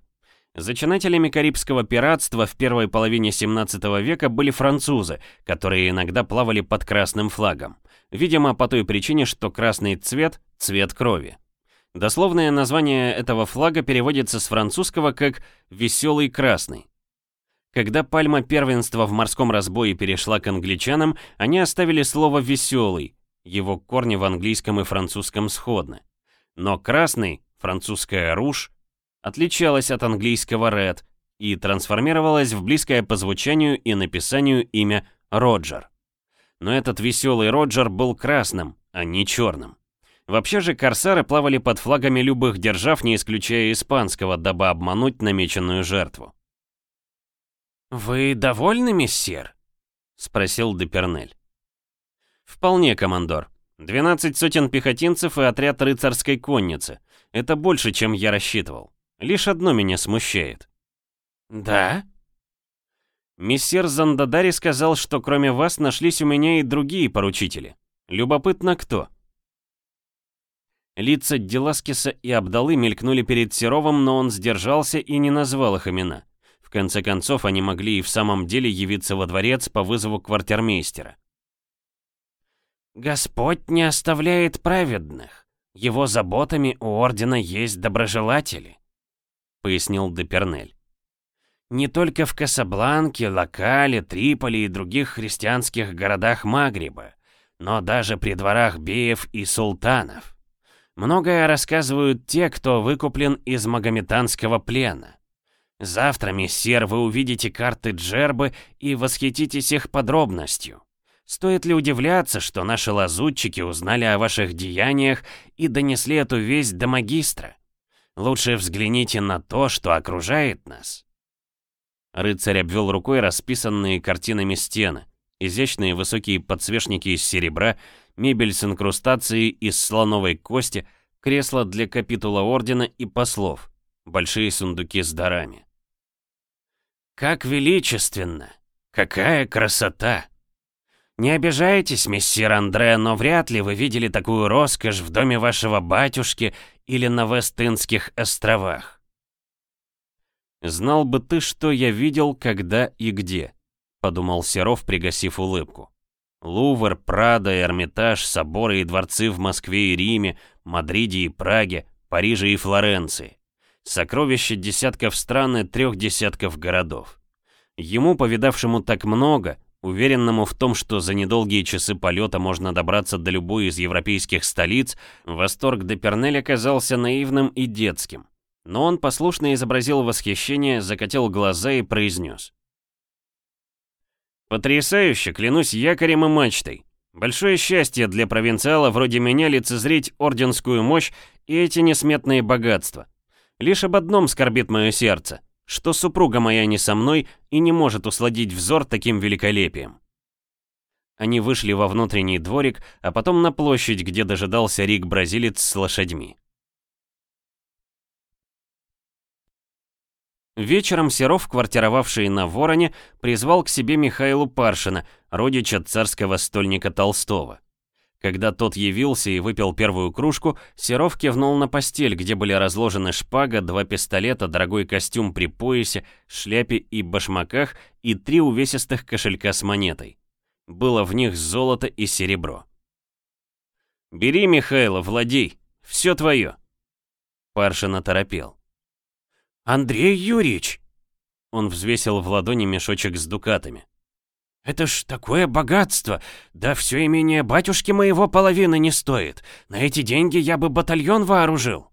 Зачинателями карибского пиратства в первой половине 17 века были французы, которые иногда плавали под красным флагом. Видимо, по той причине, что красный цвет – цвет крови. Дословное название этого флага переводится с французского как «веселый красный». Когда пальма первенства в морском разбое перешла к англичанам, они оставили слово «веселый», его корни в английском и французском сходны. Но красный, французская «руж», отличалась от английского red и трансформировалась в близкое по звучанию и написанию имя Роджер. Но этот веселый Роджер был красным, а не черным. Вообще же корсары плавали под флагами любых держав, не исключая испанского, дабы обмануть намеченную жертву. «Вы довольны, мессир?» — спросил Депернель. «Вполне, командор. 12 сотен пехотинцев и отряд рыцарской конницы. Это больше, чем я рассчитывал. Лишь одно меня смущает. «Да?» Мессер Зандадари сказал, что кроме вас нашлись у меня и другие поручители. Любопытно, кто? Лица Деласкиса и Абдалы мелькнули перед Серовым, но он сдержался и не назвал их имена. В конце концов, они могли и в самом деле явиться во дворец по вызову квартирмейстера. «Господь не оставляет праведных. Его заботами у Ордена есть доброжелатели. — пояснил Депернель. «Не только в Касабланке, Локале, Триполи и других христианских городах Магриба, но даже при дворах беев и султанов. Многое рассказывают те, кто выкуплен из магометанского плена. Завтра, мессер, вы увидите карты Джербы и восхититесь их подробностью. Стоит ли удивляться, что наши лазутчики узнали о ваших деяниях и донесли эту весть до магистра? Лучше взгляните на то, что окружает нас. Рыцарь обвел рукой расписанные картинами стены, изящные высокие подсвечники из серебра, мебель с инкрустацией из слоновой кости, кресло для капитула ордена и послов, большие сундуки с дарами. «Как величественно! Какая красота!» «Не обижайтесь, мессир Андре, но вряд ли вы видели такую роскошь в доме вашего батюшки или на Вестынских островах. «Знал бы ты, что я видел, когда и где», — подумал Серов, пригасив улыбку. Лувр, Прада, Эрмитаж, соборы и дворцы в Москве и Риме, Мадриде и Праге, Париже и Флоренции. Сокровища десятков стран и трех десятков городов. Ему, повидавшему так много, Уверенному в том, что за недолгие часы полета можно добраться до любой из европейских столиц, восторг Депернель оказался наивным и детским. Но он послушно изобразил восхищение, закатил глаза и произнес. «Потрясающе, клянусь якорем и мачтой. Большое счастье для провинциала вроде меня лицезреть орденскую мощь и эти несметные богатства. Лишь об одном скорбит мое сердце — что супруга моя не со мной и не может усладить взор таким великолепием. Они вышли во внутренний дворик, а потом на площадь, где дожидался Рик-бразилец с лошадьми. Вечером Серов, квартировавший на Вороне, призвал к себе Михаилу Паршина, родича царского стольника Толстого. Когда тот явился и выпил первую кружку, Серов кивнул на постель, где были разложены шпага, два пистолета, дорогой костюм при поясе, шляпе и башмаках и три увесистых кошелька с монетой. Было в них золото и серебро. «Бери, Михайло, владей, все твое!» Паршин оторопел. «Андрей Юрьевич!» Он взвесил в ладони мешочек с дукатами. «Это ж такое богатство! Да все имение батюшки моего половины не стоит. На эти деньги я бы батальон вооружил».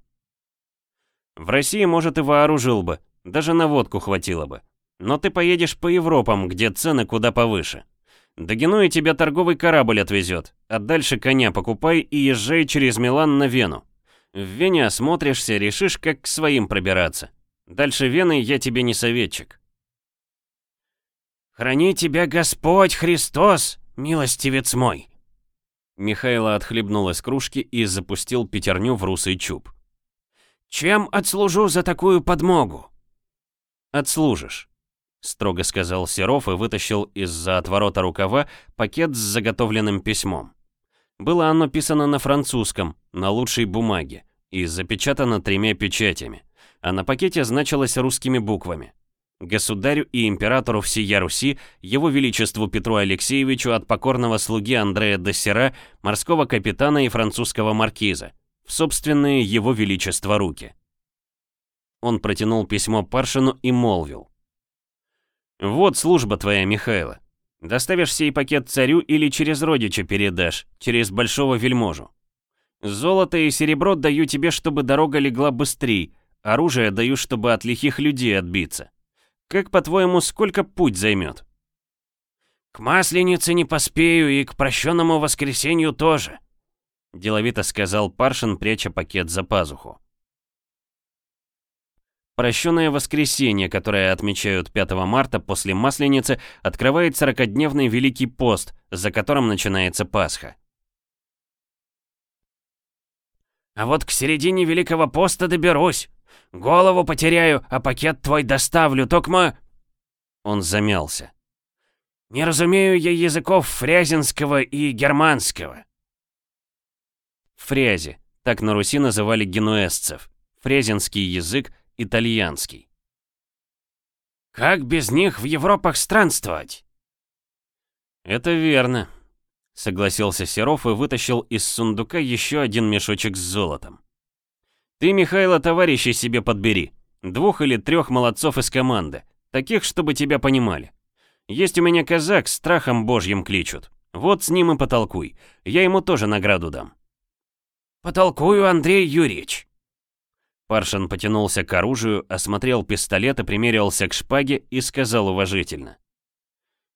В России, может, и вооружил бы. Даже на водку хватило бы. Но ты поедешь по Европам, где цены куда повыше. До Генуи тебя торговый корабль отвезет, а дальше коня покупай и езжай через Милан на Вену. В Вене осмотришься, решишь, как к своим пробираться. Дальше Вены я тебе не советчик. «Храни тебя Господь Христос, милостивец мой!» Михайло отхлебнул из кружки и запустил пятерню в русый чуб. «Чем отслужу за такую подмогу?» «Отслужишь», — строго сказал Серов и вытащил из-за отворота рукава пакет с заготовленным письмом. Было оно писано на французском, на лучшей бумаге, и запечатано тремя печатями, а на пакете значилось русскими буквами. Государю и императору всея Руси, его величеству Петру Алексеевичу от покорного слуги Андрея Дессера, морского капитана и французского маркиза, в собственные его величество руки. Он протянул письмо Паршину и молвил. «Вот служба твоя, Михайло. Доставишь сей пакет царю или через родича передашь, через большого вельможу. Золото и серебро даю тебе, чтобы дорога легла быстрей, оружие даю, чтобы от лихих людей отбиться. Как, по-твоему, сколько путь займет? К Масленице не поспею и к прощенному воскресенью тоже, деловито сказал Паршин, пряча пакет за пазуху. Прощенное воскресенье, которое отмечают 5 марта после Масленицы, открывает 40-дневный Великий пост, за которым начинается Пасха. «А вот к середине Великого поста доберусь», Голову потеряю, а пакет твой доставлю, токма...» Он замялся. «Не разумею я языков фрязинского и германского». Фрязи. Так на Руси называли генуэзцев. Фрезинский язык, итальянский. «Как без них в Европах странствовать?» «Это верно», — согласился Серов и вытащил из сундука еще один мешочек с золотом. Ты, Михайло, товарищей себе подбери. Двух или трех молодцов из команды. Таких, чтобы тебя понимали. Есть у меня казак, страхом божьим кличут. Вот с ним и потолкуй. Я ему тоже награду дам. Потолкую, Андрей Юрьевич. Паршин потянулся к оружию, осмотрел пистолет и примерился к шпаге и сказал уважительно.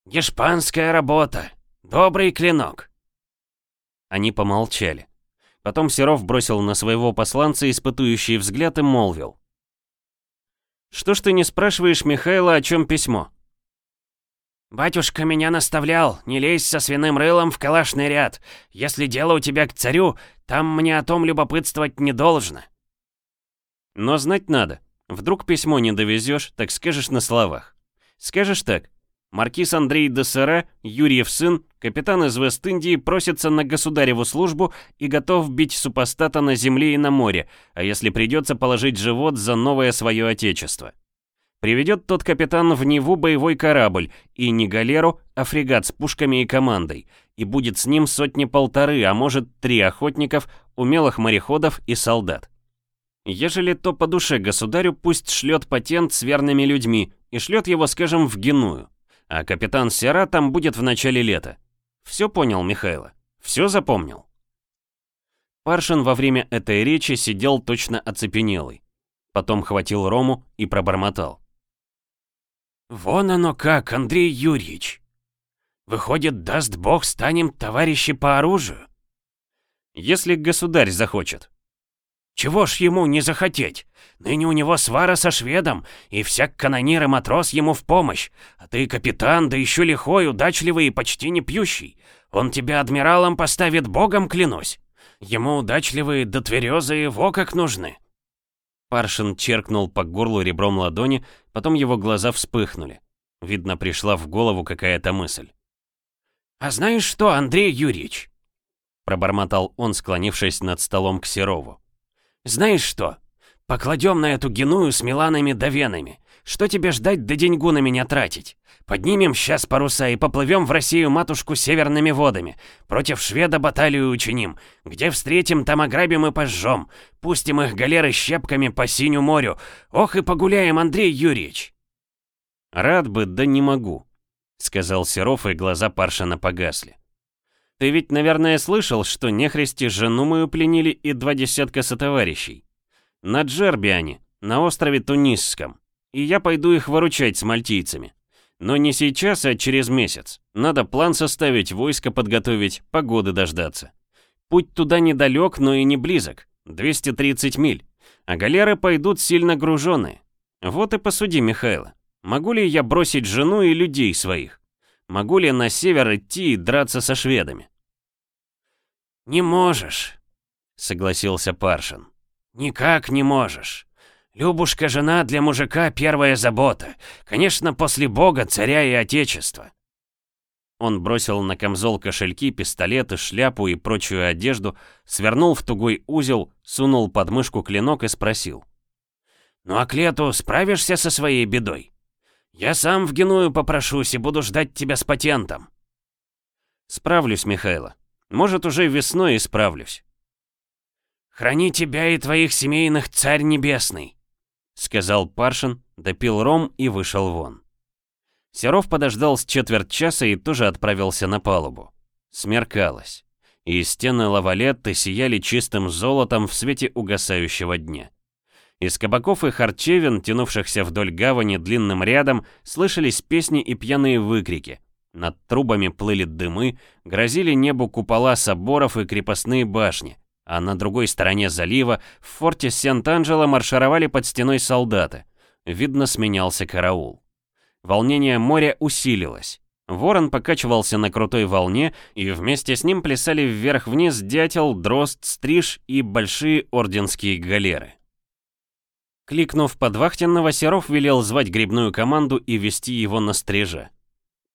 «Гешпанская работа. Добрый клинок». Они помолчали. Потом Серов бросил на своего посланца испытующий взгляд и молвил. «Что ж ты не спрашиваешь Михаила, о чем письмо?» «Батюшка меня наставлял, не лезь со свиным рылом в калашный ряд. Если дело у тебя к царю, там мне о том любопытствовать не должно». «Но знать надо. Вдруг письмо не довезешь, так скажешь на словах. Скажешь так. Маркиз Андрей де Сера, Юрьев сын, капитан из Вест-Индии, просится на государеву службу и готов бить супостата на земле и на море, а если придется положить живот за новое свое отечество. Приведет тот капитан в Неву боевой корабль, и не галеру, а фрегат с пушками и командой, и будет с ним сотни-полторы, а может три охотников, умелых мореходов и солдат. Ежели то по душе государю, пусть шлет патент с верными людьми, и шлет его, скажем, в Геную а капитан Сера там будет в начале лета. Все понял, Михайло? Все запомнил?» Паршин во время этой речи сидел точно оцепенелый. Потом хватил Рому и пробормотал. «Вон оно как, Андрей Юрьевич! Выходит, даст бог, станем товарищи по оружию?» «Если государь захочет», чего ж ему не захотеть? Ныне у него свара со шведом, и всяк канонир и матрос ему в помощь. А ты капитан, да еще лихой, удачливый и почти не пьющий. Он тебя адмиралом поставит, богом клянусь. Ему удачливые да тверезые во как нужны. Паршин черкнул по горлу ребром ладони, потом его глаза вспыхнули. Видно, пришла в голову какая-то мысль. «А знаешь что, Андрей Юрьевич?» Пробормотал он, склонившись над столом к Серову. Знаешь что? Покладем на эту геную с Миланами да Венами. Что тебе ждать да деньгу на меня тратить? Поднимем сейчас паруса и поплывем в Россию-матушку северными водами. Против шведа баталию учиним. Где встретим, там ограбим и пожжем. Пустим их галеры щепками по синю морю. Ох и погуляем, Андрей Юрьевич!» «Рад бы, да не могу», — сказал Серов, и глаза Паршина погасли. «Ты ведь, наверное, слышал, что нехристи жену мою пленили и два десятка сотоварищей. На Джербиане, на острове Тунисском, и я пойду их выручать с мальтийцами. Но не сейчас, а через месяц. Надо план составить, войско подготовить, погоды дождаться. Путь туда недалек, но и не близок. 230 миль. А галеры пойдут сильно груженные. Вот и посуди, Михайло. Могу ли я бросить жену и людей своих? Могу ли на север идти и драться со шведами? «Не можешь», — согласился Паршин. «Никак не можешь. Любушка жена для мужика первая забота. Конечно, после Бога, царя и отечества». Он бросил на камзол кошельки, пистолеты, шляпу и прочую одежду, свернул в тугой узел, сунул под мышку клинок и спросил. «Ну а к лету справишься со своей бедой? Я сам в Геную попрошусь и буду ждать тебя с патентом». «Справлюсь, Михайло. Может, уже весной исправлюсь». «Храни тебя и твоих семейных, царь небесный», — сказал Паршин, допил ром и вышел вон. Серов подождал с четверть часа и тоже отправился на палубу. Смеркалось, и стены лавалетты сияли чистым золотом в свете угасающего дня. Из кабаков и харчевин, тянувшихся вдоль гавани длинным рядом, слышались песни и пьяные выкрики. Над трубами плыли дымы, грозили небу купола соборов и крепостные башни, а на другой стороне залива в форте Сент-Анджело маршировали под стеной солдаты. Видно, сменялся караул. Волнение моря усилилось. Ворон покачивался на крутой волне, и вместе с ним плясали вверх-вниз дятел, дрозд, стриж и большие орденские галеры. Кликнув подвахтенного, Серов велел звать грибную команду и вести его на стрижа.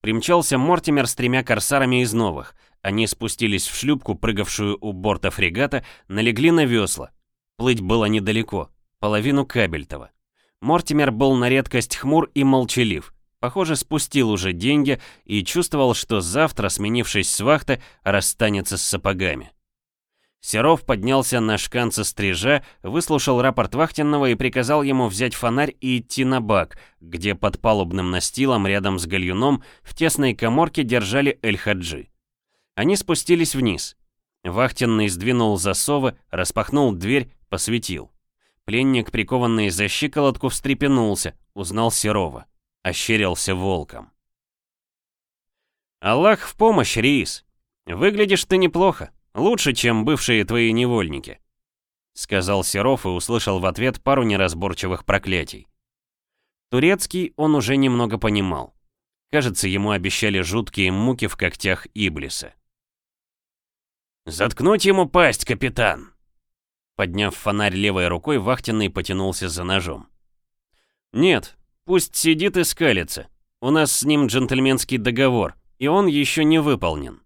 Примчался Мортимер с тремя корсарами из новых. Они спустились в шлюпку, прыгавшую у борта фрегата, налегли на весла. Плыть было недалеко, половину Кабельтова. Мортимер был на редкость хмур и молчалив. Похоже, спустил уже деньги и чувствовал, что завтра, сменившись с вахты, расстанется с сапогами. Серов поднялся на шканце стрижа, выслушал рапорт вахтенного и приказал ему взять фонарь и идти на бак, где под палубным настилом рядом с гальюном в тесной коморке держали Эль-Хаджи. Они спустились вниз. Вахтенный сдвинул засовы, распахнул дверь, посветил. Пленник, прикованный за щиколотку, встрепенулся, узнал Серова. Ощерился волком. «Аллах в помощь, Рис! Выглядишь ты неплохо. Лучше, чем бывшие твои невольники», — сказал Серов и услышал в ответ пару неразборчивых проклятий. Турецкий он уже немного понимал. Кажется, ему обещали жуткие муки в когтях Иблиса. «Заткнуть ему пасть, капитан!» Подняв фонарь левой рукой, вахтенный потянулся за ножом. «Нет, пусть сидит и скалится. У нас с ним джентльменский договор, и он еще не выполнен».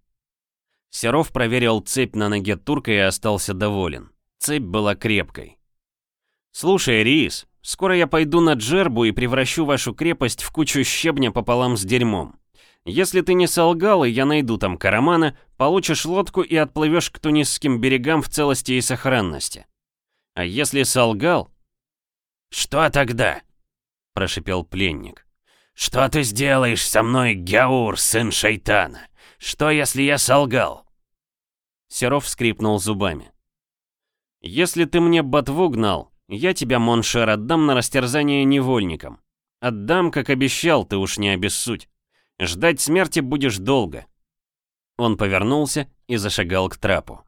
Серов проверил цепь на ноге турка и остался доволен. Цепь была крепкой. «Слушай, Рис, скоро я пойду на Джербу и превращу вашу крепость в кучу щебня пополам с дерьмом. Если ты не солгал, и я найду там карамана, получишь лодку и отплывешь к тунисским берегам в целости и сохранности. А если солгал...» «Что тогда?» — прошипел пленник. «Что ты сделаешь со мной, Гяур, сын шайтана? Что, если я солгал?» Серов скрипнул зубами. «Если ты мне ботву гнал, я тебя, Моншер, отдам на растерзание невольникам. Отдам, как обещал, ты уж не обессудь. Ждать смерти будешь долго». Он повернулся и зашагал к трапу.